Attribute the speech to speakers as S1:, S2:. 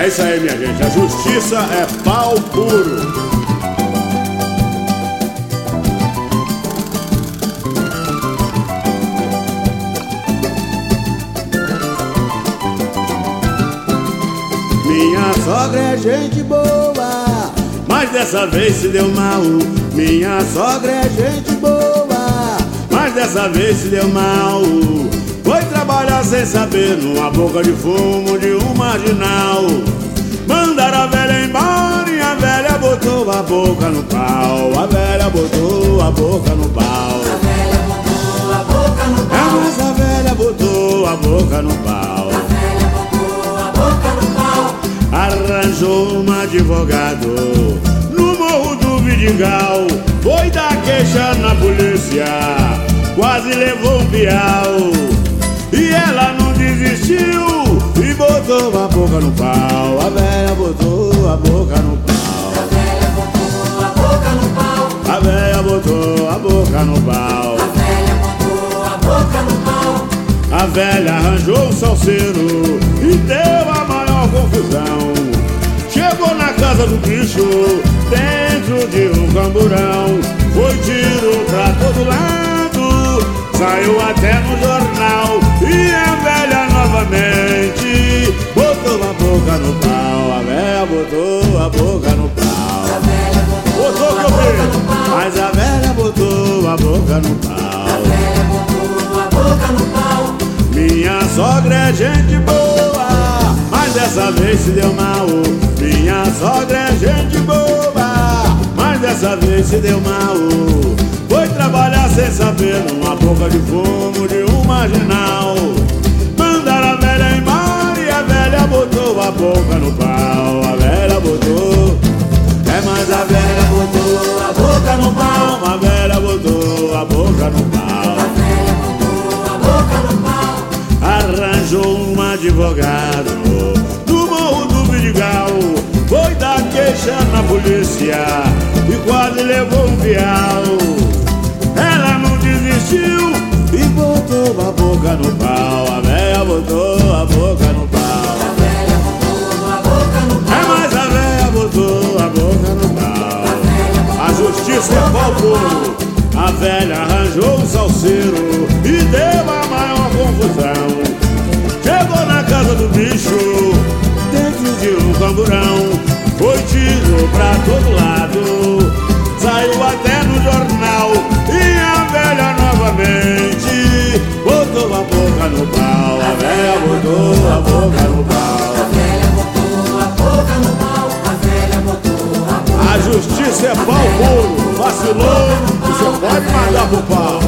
S1: É isso aí, minha gente. A justiça é pau puro.
S2: Minha sogra é gente boa, mas dessa vez se deu mal. Minha sogra é gente boa, mas dessa vez se deu mal. Sem saber numa boca de fumo de um marginal. Mandaram a velha embora e a velha botou a boca no pau. A velha botou a boca no pau.
S3: A velha botou a boca no pau. É,
S2: mas a velha botou a boca no pau.
S3: A velha botou a boca no pau.
S2: Arranjou um advogado no morro do Vidigal. Foi dar queixa na polícia, quase levou um piau. E ela não desistiu e botou a boca no pau. A velha botou a boca no pau.
S3: A velha botou a boca no pau.
S2: A velha botou a boca no pau.
S3: A velha botou a boca no pau.
S2: A velha arranjou um salseiro e deu a maior confusão. Chegou na casa do bicho, dentro de um camburão. Mas a velha botou a boca no
S3: A
S2: pau.
S3: velha botou a boca no pau.
S2: Minha sogra é gente boa, mas dessa vez se deu mal. Minha sogra é gente boa, mas dessa vez se deu mal. Foi trabalhar sem saber numa boca de fumo de um marginal. Advogado do morro do Vidigal Foi dar queixa na polícia e quase levou um fial Ela não desistiu e botou a boca no pau A véia botou a boca no pau
S3: A velha botou a boca no
S2: É,
S3: pau.
S2: mas a véia botou a boca no pau
S3: A velha
S2: justiça é puro. A velha arranjou um salseiro e deu a maior confusão. Chegou na casa do bicho, dentro de um camburão. Foi tiro pra todo lado, saiu até no jornal. E a velha novamente botou a boca no pau. A velha botou a boca no pau.
S3: A velha botou a boca no pau. A velha botou a boca
S2: A justiça é pau puro. Vacilou, você pode mandar pro pau.